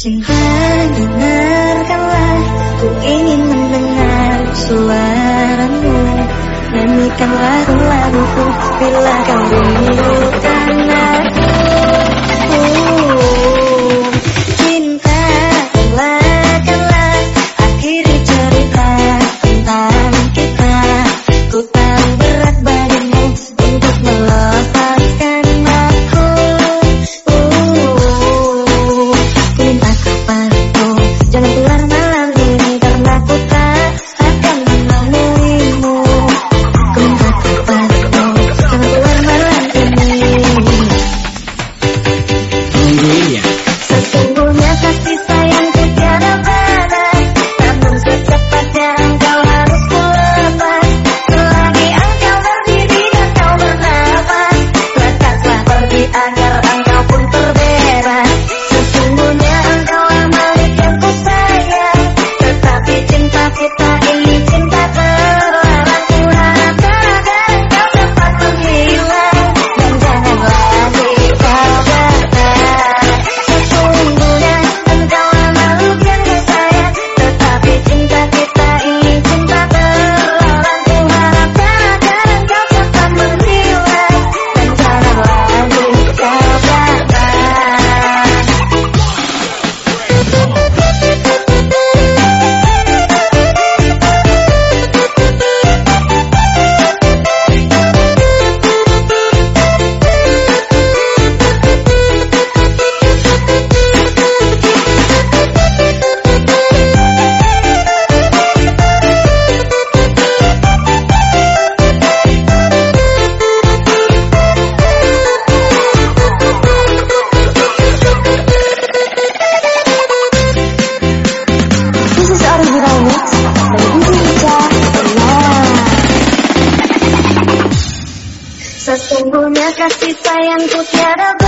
Cinta dengarkanlah Ku ingin mendengar suaramu. Nyanyikan lagu-laguku. Bila kau rindukan kasih sayangku tiada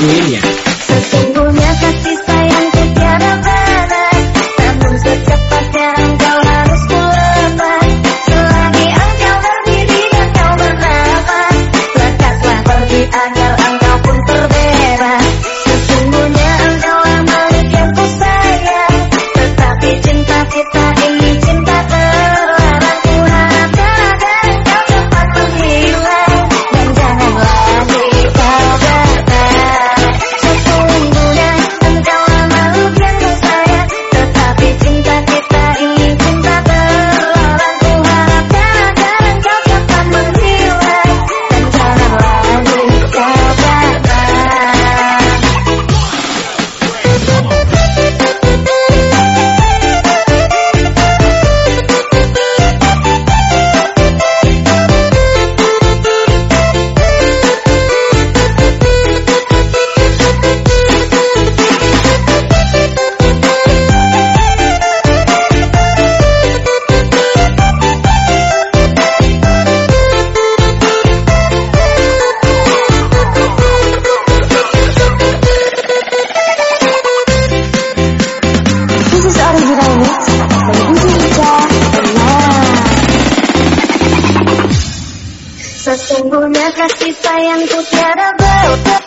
Romania. Sesungguhnya kasih sayangku tiada batas